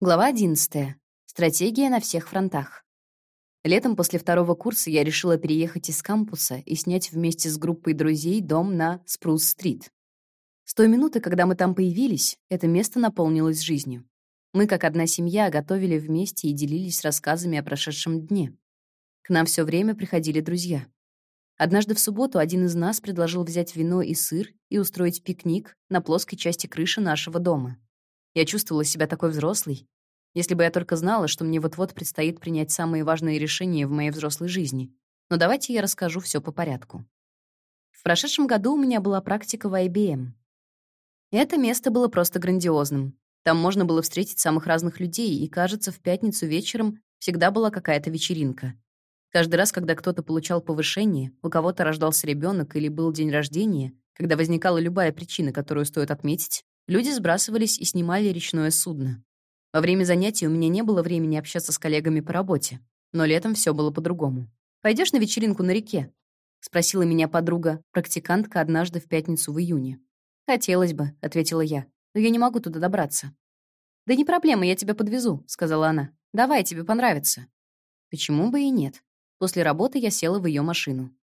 Глава 11. Стратегия на всех фронтах. Летом после второго курса я решила переехать из кампуса и снять вместе с группой друзей дом на Спрус-стрит. С той минуты, когда мы там появились, это место наполнилось жизнью. Мы, как одна семья, готовили вместе и делились рассказами о прошедшем дне. К нам все время приходили друзья. Однажды в субботу один из нас предложил взять вино и сыр и устроить пикник на плоской части крыши нашего дома. Я чувствовала себя такой взрослой. Если бы я только знала, что мне вот-вот предстоит принять самые важные решения в моей взрослой жизни. Но давайте я расскажу все по порядку. В прошедшем году у меня была практика в IBM. Это место было просто грандиозным. Там можно было встретить самых разных людей, и, кажется, в пятницу вечером всегда была какая-то вечеринка. Каждый раз, когда кто-то получал повышение, у кого-то рождался ребенок или был день рождения, когда возникала любая причина, которую стоит отметить, Люди сбрасывались и снимали речное судно. Во время занятий у меня не было времени общаться с коллегами по работе, но летом все было по-другому. Пойдешь на вечеринку на реке?» — спросила меня подруга, практикантка, однажды в пятницу в июне. «Хотелось бы», — ответила я, — «но я не могу туда добраться». «Да не проблема, я тебя подвезу», — сказала она. «Давай, тебе понравится». Почему бы и нет? После работы я села в ее машину.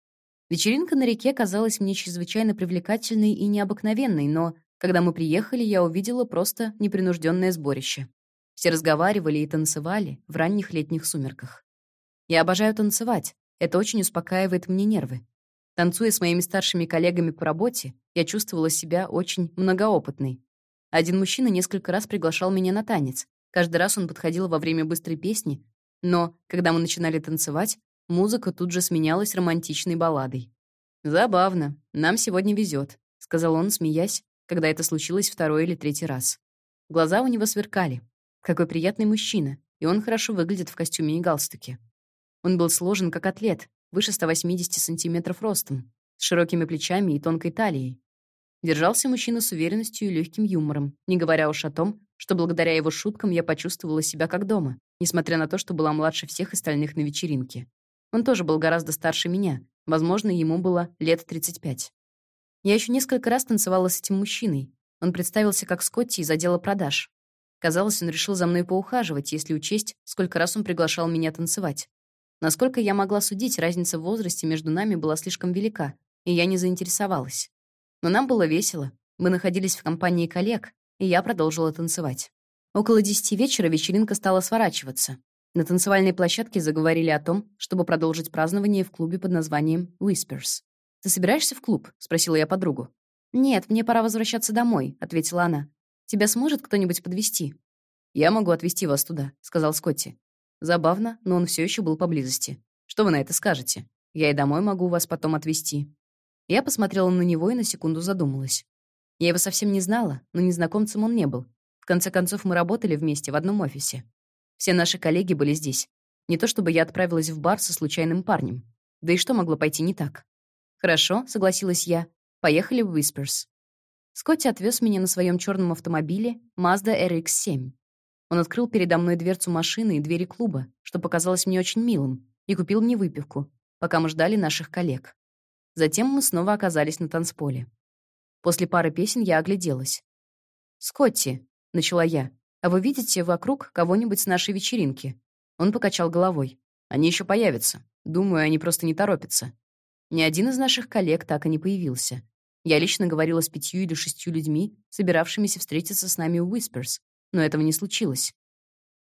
Вечеринка на реке казалась мне чрезвычайно привлекательной и необыкновенной, но когда мы приехали, я увидела просто непринужденное сборище. Все разговаривали и танцевали в ранних летних сумерках. Я обожаю танцевать. Это очень успокаивает мне нервы. Танцуя с моими старшими коллегами по работе, я чувствовала себя очень многоопытной. Один мужчина несколько раз приглашал меня на танец. Каждый раз он подходил во время быстрой песни, но, когда мы начинали танцевать, музыка тут же сменялась романтичной балладой. «Забавно. Нам сегодня везет», — сказал он, смеясь, когда это случилось второй или третий раз. Глаза у него сверкали. Какой приятный мужчина, и он хорошо выглядит в костюме и галстуке. Он был сложен как атлет, выше 180 сантиметров ростом, с широкими плечами и тонкой талией. Держался мужчина с уверенностью и легким юмором, не говоря уж о том, что благодаря его шуткам я почувствовала себя как дома, несмотря на то, что была младше всех остальных на вечеринке. Он тоже был гораздо старше меня, возможно, ему было лет 35. Я еще несколько раз танцевала с этим мужчиной. Он представился как Скотти из отдела продаж. Казалось, он решил за мной поухаживать, если учесть, сколько раз он приглашал меня танцевать. Насколько я могла судить, разница в возрасте между нами была слишком велика, и я не заинтересовалась. Но нам было весело. Мы находились в компании коллег, и я продолжила танцевать. Около десяти вечера вечеринка стала сворачиваться. На танцевальной площадке заговорили о том, чтобы продолжить празднование в клубе под названием Whispers. «Ты собираешься в клуб?» — спросила я подругу. «Нет, мне пора возвращаться домой», — ответила она. «Тебя сможет кто-нибудь подвести? «Я могу отвезти вас туда», — сказал Скотти. Забавно, но он все еще был поблизости. «Что вы на это скажете? Я и домой могу вас потом отвезти». Я посмотрела на него и на секунду задумалась. Я его совсем не знала, но незнакомцем он не был. В конце концов, мы работали вместе в одном офисе. Все наши коллеги были здесь. Не то чтобы я отправилась в бар со случайным парнем. Да и что могло пойти не так? «Хорошо», — согласилась я. «Поехали в Whispers». Скотти отвез меня на своем черном автомобиле Mazda RX-7. Он открыл передо мной дверцу машины и двери клуба, что показалось мне очень милым, и купил мне выпивку, пока мы ждали наших коллег. Затем мы снова оказались на танцполе. После пары песен я огляделась. «Скотти», — начала я, — «а вы видите вокруг кого-нибудь с нашей вечеринки?» Он покачал головой. «Они еще появятся. Думаю, они просто не торопятся. Ни один из наших коллег так и не появился. Я лично говорила с пятью или шестью людьми, собиравшимися встретиться с нами у Whispers, но этого не случилось.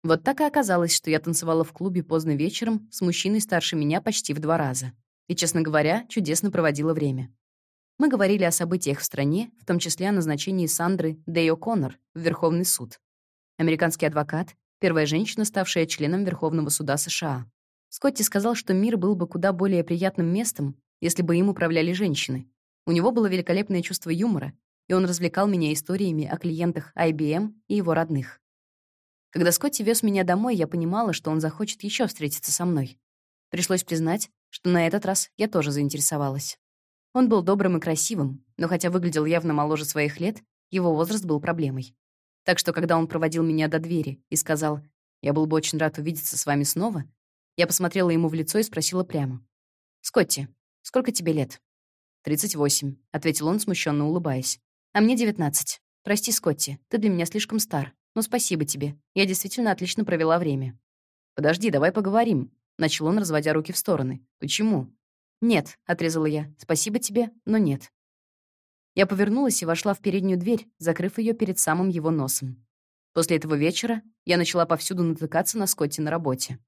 Вот так и оказалось, что я танцевала в клубе поздно вечером с мужчиной старше меня почти в два раза. И, честно говоря, чудесно проводила время. Мы говорили о событиях в стране, в том числе о назначении Сандры Дэй О'Коннор в Верховный суд. Американский адвокат, первая женщина, ставшая членом Верховного суда США. Скотти сказал, что мир был бы куда более приятным местом, если бы им управляли женщины. У него было великолепное чувство юмора, и он развлекал меня историями о клиентах IBM и его родных. Когда Скотти вез меня домой, я понимала, что он захочет еще встретиться со мной. Пришлось признать, что на этот раз я тоже заинтересовалась. Он был добрым и красивым, но хотя выглядел явно моложе своих лет, его возраст был проблемой. Так что, когда он проводил меня до двери и сказал, «Я был бы очень рад увидеться с вами снова», я посмотрела ему в лицо и спросила прямо. «Скотти, Сколько тебе лет?» «Тридцать восемь», — ответил он, смущенно улыбаясь. «А мне девятнадцать. Прости, Скотти, ты для меня слишком стар. Но спасибо тебе. Я действительно отлично провела время». «Подожди, давай поговорим», — начал он, разводя руки в стороны. «Почему?» «Нет», — отрезала я. «Спасибо тебе, но нет». Я повернулась и вошла в переднюю дверь, закрыв ее перед самым его носом. После этого вечера я начала повсюду натыкаться на Скотти на работе.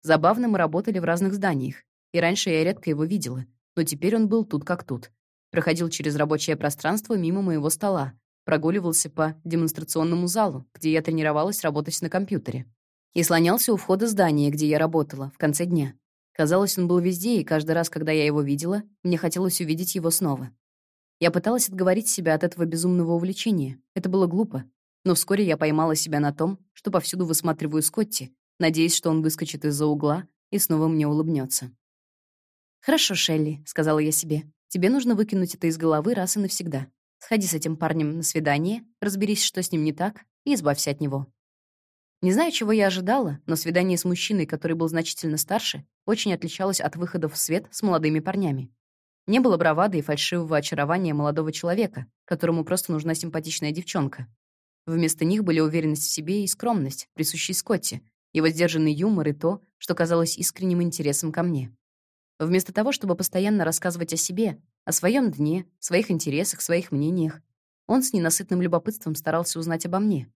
Забавно, мы работали в разных зданиях, и раньше я редко его видела, но теперь он был тут как тут. Проходил через рабочее пространство мимо моего стола, прогуливался по демонстрационному залу, где я тренировалась работать на компьютере, и слонялся у входа здания, где я работала, в конце дня. Казалось, он был везде, и каждый раз, когда я его видела, мне хотелось увидеть его снова. Я пыталась отговорить себя от этого безумного увлечения. Это было глупо. Но вскоре я поймала себя на том, что повсюду высматриваю Скотти, надеясь, что он выскочит из-за угла и снова мне улыбнется. «Хорошо, Шелли», — сказала я себе. «Тебе нужно выкинуть это из головы раз и навсегда. Сходи с этим парнем на свидание, разберись, что с ним не так, и избавься от него». Не знаю, чего я ожидала, но свидание с мужчиной, который был значительно старше, очень отличалось от выходов в свет с молодыми парнями. Не было бравады и фальшивого очарования молодого человека, которому просто нужна симпатичная девчонка. Вместо них были уверенность в себе и скромность, присущие Скотти, его сдержанный юмор и то, что казалось искренним интересом ко мне. Вместо того, чтобы постоянно рассказывать о себе, о своем дне, своих интересах, своих мнениях, он с ненасытным любопытством старался узнать обо мне.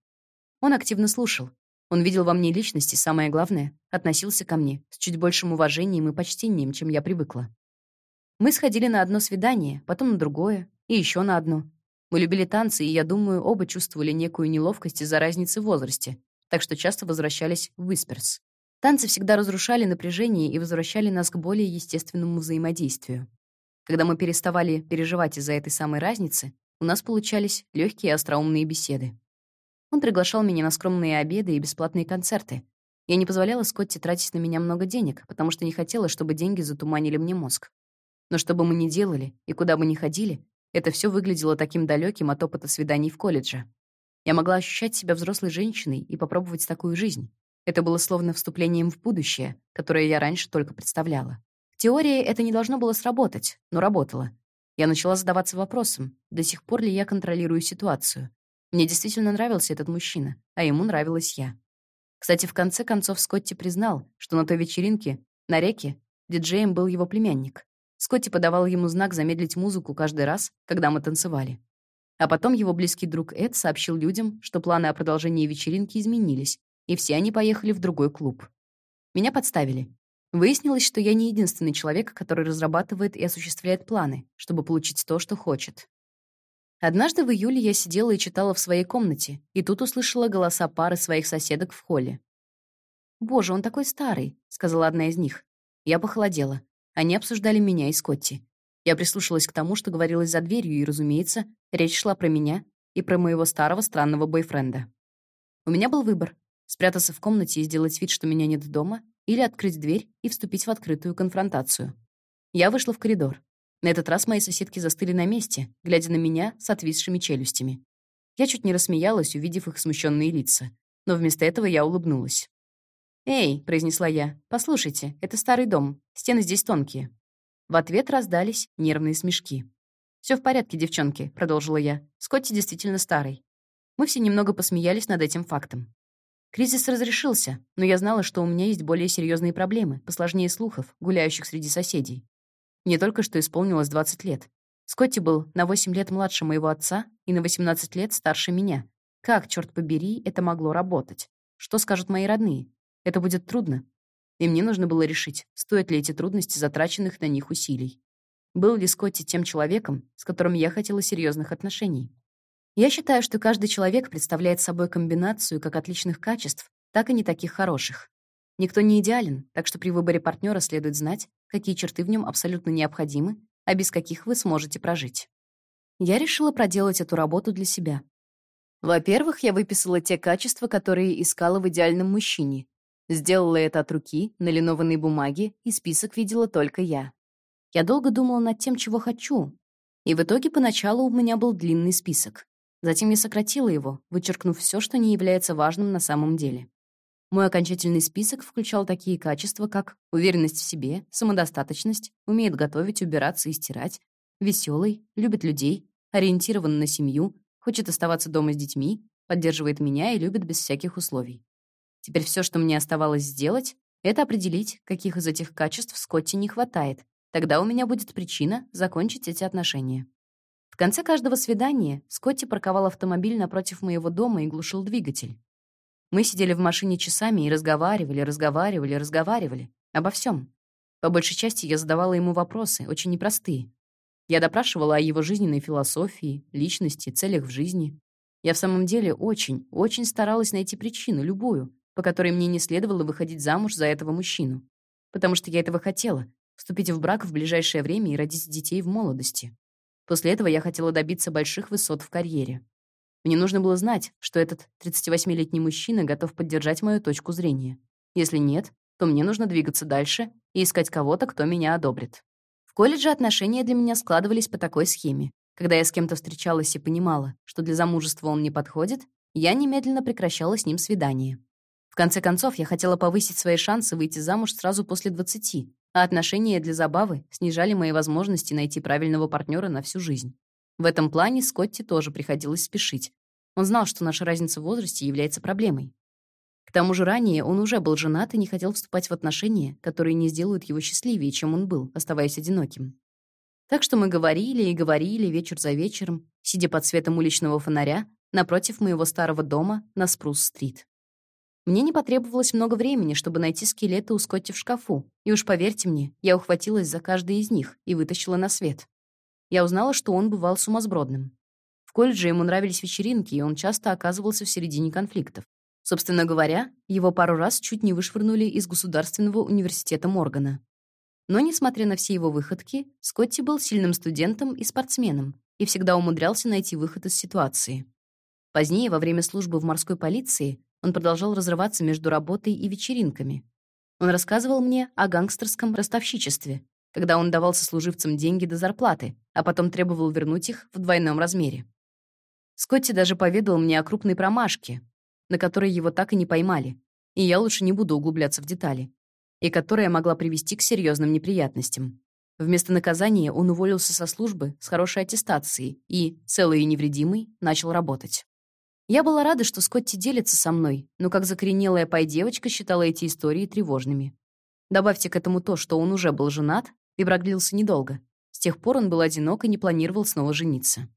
Он активно слушал. Он видел во мне личность и, самое главное, относился ко мне с чуть большим уважением и почтением, чем я привыкла. Мы сходили на одно свидание, потом на другое и еще на одно. Мы любили танцы, и, я думаю, оба чувствовали некую неловкость из-за разницы в возрасте, так что часто возвращались в Висперс. Танцы всегда разрушали напряжение и возвращали нас к более естественному взаимодействию. Когда мы переставали переживать из-за этой самой разницы, у нас получались легкие остроумные беседы. Он приглашал меня на скромные обеды и бесплатные концерты. Я не позволяла Скотти тратить на меня много денег, потому что не хотела, чтобы деньги затуманили мне мозг. Но что бы мы ни делали и куда бы ни ходили, это все выглядело таким далеким от опыта свиданий в колледже. Я могла ощущать себя взрослой женщиной и попробовать такую жизнь. Это было словно вступлением в будущее, которое я раньше только представляла. В теории это не должно было сработать, но работало. Я начала задаваться вопросом, до сих пор ли я контролирую ситуацию. Мне действительно нравился этот мужчина, а ему нравилась я. Кстати, в конце концов Скотти признал, что на той вечеринке, на реке, диджеем был его племянник. Скотти подавал ему знак замедлить музыку каждый раз, когда мы танцевали. А потом его близкий друг Эд сообщил людям, что планы о продолжении вечеринки изменились, и все они поехали в другой клуб. Меня подставили. Выяснилось, что я не единственный человек, который разрабатывает и осуществляет планы, чтобы получить то, что хочет. Однажды в июле я сидела и читала в своей комнате, и тут услышала голоса пары своих соседок в холле. «Боже, он такой старый», — сказала одна из них. Я похолодела. Они обсуждали меня и Скотти. Я прислушалась к тому, что говорилось за дверью, и, разумеется, речь шла про меня и про моего старого странного бойфренда. У меня был выбор — спрятаться в комнате и сделать вид, что меня нет дома, или открыть дверь и вступить в открытую конфронтацию. Я вышла в коридор. На этот раз мои соседки застыли на месте, глядя на меня с отвисшими челюстями. Я чуть не рассмеялась, увидев их смущенные лица, но вместо этого я улыбнулась. «Эй», — произнесла я, — «послушайте, это старый дом, стены здесь тонкие». В ответ раздались нервные смешки. Все в порядке, девчонки», — продолжила я. «Скотти действительно старый». Мы все немного посмеялись над этим фактом. Кризис разрешился, но я знала, что у меня есть более серьезные проблемы, посложнее слухов, гуляющих среди соседей. Мне только что исполнилось 20 лет. Скотти был на 8 лет младше моего отца и на 18 лет старше меня. Как, черт побери, это могло работать? Что скажут мои родные? Это будет трудно. И мне нужно было решить, стоят ли эти трудности затраченных на них усилий. Был ли Скотти тем человеком, с которым я хотела серьезных отношений? Я считаю, что каждый человек представляет собой комбинацию как отличных качеств, так и не таких хороших. Никто не идеален, так что при выборе партнера следует знать, какие черты в нем абсолютно необходимы, а без каких вы сможете прожить. Я решила проделать эту работу для себя. Во-первых, я выписала те качества, которые искала в идеальном мужчине, Сделала это от руки, на линованной бумаге, и список видела только я. Я долго думала над тем, чего хочу, и в итоге поначалу у меня был длинный список. Затем я сократила его, вычеркнув все, что не является важным на самом деле. Мой окончательный список включал такие качества, как уверенность в себе, самодостаточность, умеет готовить, убираться и стирать, веселый, любит людей, ориентирован на семью, хочет оставаться дома с детьми, поддерживает меня и любит без всяких условий. Теперь все, что мне оставалось сделать, это определить, каких из этих качеств Скотти не хватает. Тогда у меня будет причина закончить эти отношения. В конце каждого свидания Скотти парковал автомобиль напротив моего дома и глушил двигатель. Мы сидели в машине часами и разговаривали, разговаривали, разговаривали. Обо всем. По большей части я задавала ему вопросы, очень непростые. Я допрашивала о его жизненной философии, личности, целях в жизни. Я в самом деле очень, очень старалась найти причину, любую, по которой мне не следовало выходить замуж за этого мужчину. Потому что я этого хотела — вступить в брак в ближайшее время и родить детей в молодости. После этого я хотела добиться больших высот в карьере. Мне нужно было знать, что этот 38-летний мужчина готов поддержать мою точку зрения. Если нет, то мне нужно двигаться дальше и искать кого-то, кто меня одобрит. В колледже отношения для меня складывались по такой схеме. Когда я с кем-то встречалась и понимала, что для замужества он не подходит, я немедленно прекращала с ним свидание. В конце концов, я хотела повысить свои шансы выйти замуж сразу после 20, а отношения для забавы снижали мои возможности найти правильного партнера на всю жизнь. В этом плане Скотти тоже приходилось спешить. Он знал, что наша разница в возрасте является проблемой. К тому же ранее он уже был женат и не хотел вступать в отношения, которые не сделают его счастливее, чем он был, оставаясь одиноким. Так что мы говорили и говорили вечер за вечером, сидя под светом уличного фонаря напротив моего старого дома на Спрус-стрит. Мне не потребовалось много времени, чтобы найти скелеты у Скотти в шкафу, и уж поверьте мне, я ухватилась за каждый из них и вытащила на свет. Я узнала, что он бывал сумасбродным. В колледже ему нравились вечеринки, и он часто оказывался в середине конфликтов. Собственно говоря, его пару раз чуть не вышвырнули из Государственного университета Моргана. Но, несмотря на все его выходки, Скотти был сильным студентом и спортсменом и всегда умудрялся найти выход из ситуации. Позднее, во время службы в морской полиции, он продолжал разрываться между работой и вечеринками. Он рассказывал мне о гангстерском ростовщичестве, когда он давал сослуживцам деньги до зарплаты, а потом требовал вернуть их в двойном размере. Скотти даже поведал мне о крупной промашке, на которой его так и не поймали, и я лучше не буду углубляться в детали, и которая могла привести к серьезным неприятностям. Вместо наказания он уволился со службы с хорошей аттестацией и, целый и невредимый, начал работать. Я была рада, что Скотти делится со мной, но как закоренелая пай-девочка считала эти истории тревожными. Добавьте к этому то, что он уже был женат и продлился недолго. С тех пор он был одинок и не планировал снова жениться.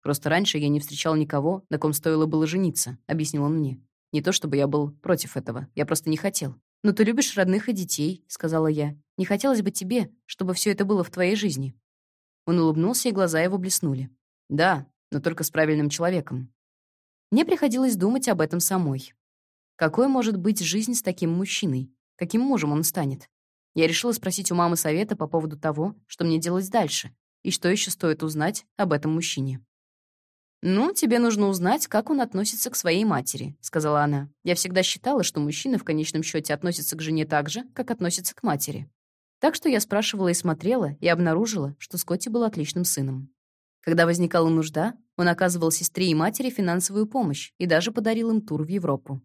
«Просто раньше я не встречал никого, на ком стоило было жениться», — объяснил он мне. «Не то чтобы я был против этого, я просто не хотел». «Но ты любишь родных и детей», — сказала я. «Не хотелось бы тебе, чтобы все это было в твоей жизни». Он улыбнулся, и глаза его блеснули. «Да, но только с правильным человеком. Мне приходилось думать об этом самой. Какой может быть жизнь с таким мужчиной? Каким мужем он станет? Я решила спросить у мамы совета по поводу того, что мне делать дальше, и что еще стоит узнать об этом мужчине. «Ну, тебе нужно узнать, как он относится к своей матери», — сказала она. «Я всегда считала, что мужчины в конечном счете относятся к жене так же, как относятся к матери». Так что я спрашивала и смотрела, и обнаружила, что Скотти был отличным сыном. Когда возникала нужда, он оказывал сестре и матери финансовую помощь и даже подарил им тур в Европу.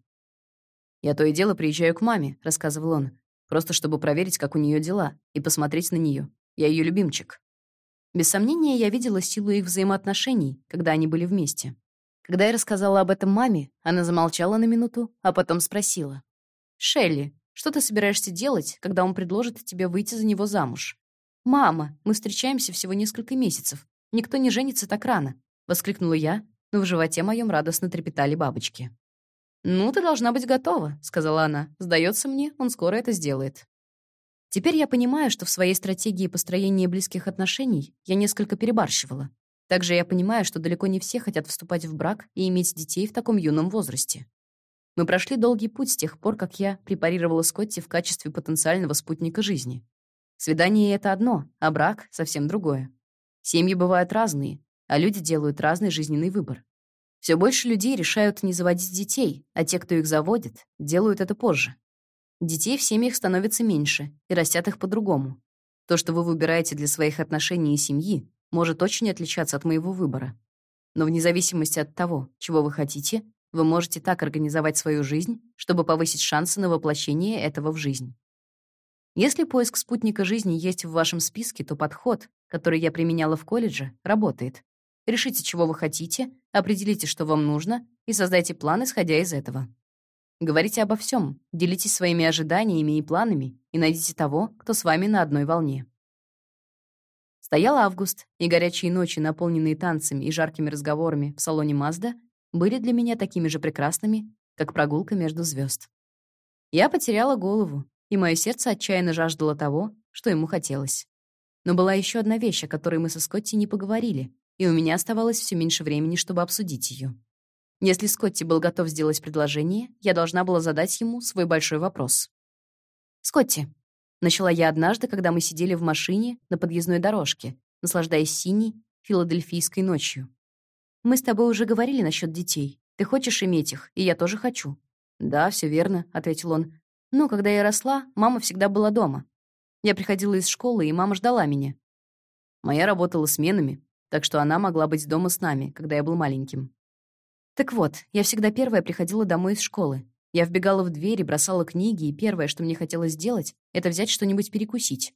«Я то и дело приезжаю к маме», — рассказывал он, «просто чтобы проверить, как у нее дела, и посмотреть на нее. Я ее любимчик». Без сомнения, я видела силу их взаимоотношений, когда они были вместе. Когда я рассказала об этом маме, она замолчала на минуту, а потом спросила. «Шелли, что ты собираешься делать, когда он предложит тебе выйти за него замуж?» «Мама, мы встречаемся всего несколько месяцев. Никто не женится так рано», — воскликнула я, но в животе моем радостно трепетали бабочки. «Ну, ты должна быть готова», — сказала она. «Сдается мне, он скоро это сделает». Теперь я понимаю, что в своей стратегии построения близких отношений я несколько перебарщивала. Также я понимаю, что далеко не все хотят вступать в брак и иметь детей в таком юном возрасте. Мы прошли долгий путь с тех пор, как я препарировала Скотти в качестве потенциального спутника жизни. Свидание — это одно, а брак — совсем другое. Семьи бывают разные, а люди делают разный жизненный выбор. Все больше людей решают не заводить детей, а те, кто их заводит, делают это позже. Детей в семьях становится меньше, и растят их по-другому. То, что вы выбираете для своих отношений и семьи, может очень отличаться от моего выбора. Но вне зависимости от того, чего вы хотите, вы можете так организовать свою жизнь, чтобы повысить шансы на воплощение этого в жизнь. Если поиск спутника жизни есть в вашем списке, то подход, который я применяла в колледже, работает. Решите, чего вы хотите, определите, что вам нужно, и создайте план, исходя из этого. Говорите обо всем, делитесь своими ожиданиями и планами и найдите того, кто с вами на одной волне. Стоял август, и горячие ночи, наполненные танцами и жаркими разговорами в салоне Мазда, были для меня такими же прекрасными, как прогулка между звезд. Я потеряла голову, и мое сердце отчаянно жаждало того, что ему хотелось. Но была еще одна вещь, о которой мы со Скотти не поговорили, и у меня оставалось все меньше времени, чтобы обсудить ее. Если Скотти был готов сделать предложение, я должна была задать ему свой большой вопрос. «Скотти», Начала я однажды, когда мы сидели в машине на подъездной дорожке, наслаждаясь синей филадельфийской ночью. «Мы с тобой уже говорили насчет детей. Ты хочешь иметь их, и я тоже хочу». «Да, все верно», — ответил он. «Ну, когда я росла, мама всегда была дома. Я приходила из школы, и мама ждала меня. Моя работала сменами, так что она могла быть дома с нами, когда я был маленьким. Так вот, я всегда первая приходила домой из школы, я вбегала в дверь и бросала книги, и первое, что мне хотелось сделать, это взять что-нибудь перекусить.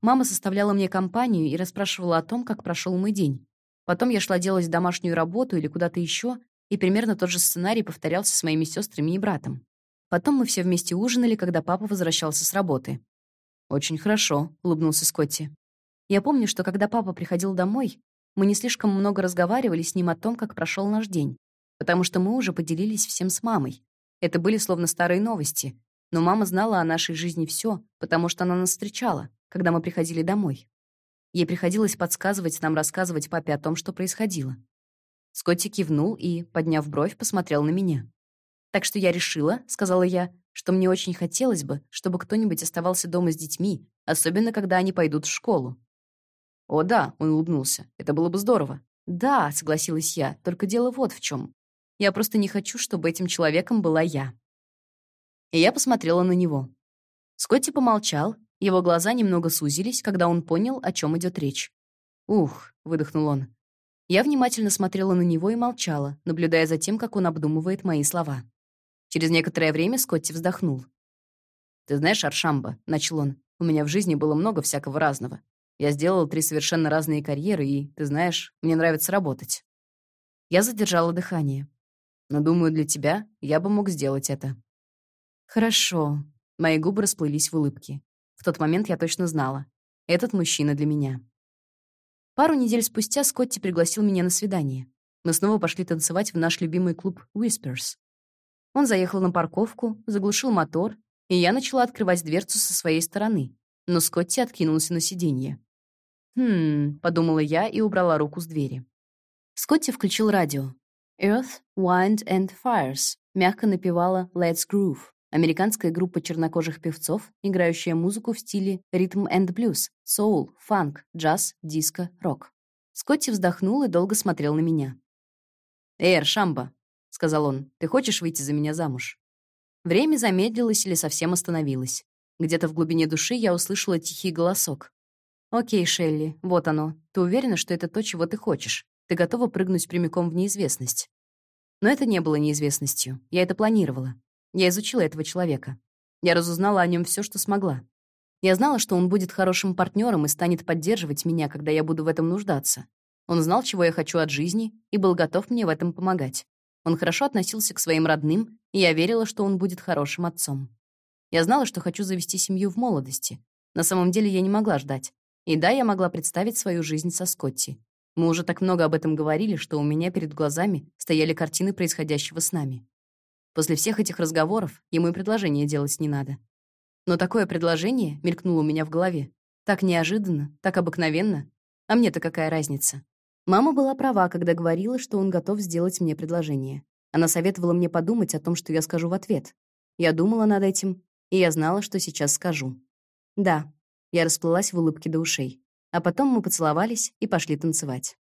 Мама составляла мне компанию и расспрашивала о том, как прошел мой день. Потом я шла делать домашнюю работу или куда-то еще, и примерно тот же сценарий повторялся с моими сестрами и братом. Потом мы все вместе ужинали, когда папа возвращался с работы. «Очень хорошо», — улыбнулся Скотти. Я помню, что когда папа приходил домой, мы не слишком много разговаривали с ним о том, как прошел наш день, потому что мы уже поделились всем с мамой. Это были словно старые новости. Но мама знала о нашей жизни все, потому что она нас встречала, когда мы приходили домой. Ей приходилось подсказывать нам, рассказывать папе о том, что происходило. Скотти кивнул и, подняв бровь, посмотрел на меня. «Так что я решила», — сказала я, «что мне очень хотелось бы, чтобы кто-нибудь оставался дома с детьми, особенно когда они пойдут в школу». «О, да», — он улыбнулся, — «это было бы здорово». «Да», — согласилась я, — «только дело вот в чем. Я просто не хочу, чтобы этим человеком была я. И я посмотрела на него. Скотти помолчал, его глаза немного сузились, когда он понял, о чем идет речь. «Ух», — выдохнул он. Я внимательно смотрела на него и молчала, наблюдая за тем, как он обдумывает мои слова. Через некоторое время Скотти вздохнул. «Ты знаешь, Аршамба», — начал он, — «у меня в жизни было много всякого разного. Я сделал три совершенно разные карьеры, и, ты знаешь, мне нравится работать». Я задержала дыхание. Но, думаю, для тебя я бы мог сделать это». «Хорошо». Мои губы расплылись в улыбке. В тот момент я точно знала. Этот мужчина для меня. Пару недель спустя Скотти пригласил меня на свидание. Мы снова пошли танцевать в наш любимый клуб Whispers. Он заехал на парковку, заглушил мотор, и я начала открывать дверцу со своей стороны, но Скотти откинулся на сиденье. «Хм», — подумала я и убрала руку с двери. Скотти включил радио. Earth, Wind and Fires мягко напевала Let's Groove, американская группа чернокожих певцов, играющая музыку в стиле ритм and блюз, соул, фанк, джаз, диско, рок. Скотти вздохнул и долго смотрел на меня. «Эй, Шамба», — сказал он, — «ты хочешь выйти за меня замуж?» Время замедлилось или совсем остановилось. Где-то в глубине души я услышала тихий голосок. «Окей, Шелли, вот оно. Ты уверена, что это то, чего ты хочешь? Ты готова прыгнуть прямиком в неизвестность. Но это не было неизвестностью. Я это планировала. Я изучила этого человека. Я разузнала о нем все, что смогла. Я знала, что он будет хорошим партнером и станет поддерживать меня, когда я буду в этом нуждаться. Он знал, чего я хочу от жизни, и был готов мне в этом помогать. Он хорошо относился к своим родным, и я верила, что он будет хорошим отцом. Я знала, что хочу завести семью в молодости. На самом деле я не могла ждать. И да, я могла представить свою жизнь со Скотти. Мы уже так много об этом говорили, что у меня перед глазами стояли картины происходящего с нами. После всех этих разговоров ему и предложение делать не надо. Но такое предложение мелькнуло у меня в голове. Так неожиданно, так обыкновенно. А мне-то какая разница? Мама была права, когда говорила, что он готов сделать мне предложение. Она советовала мне подумать о том, что я скажу в ответ. Я думала над этим, и я знала, что сейчас скажу. Да, я расплылась в улыбке до ушей. А потом мы поцеловались и пошли танцевать.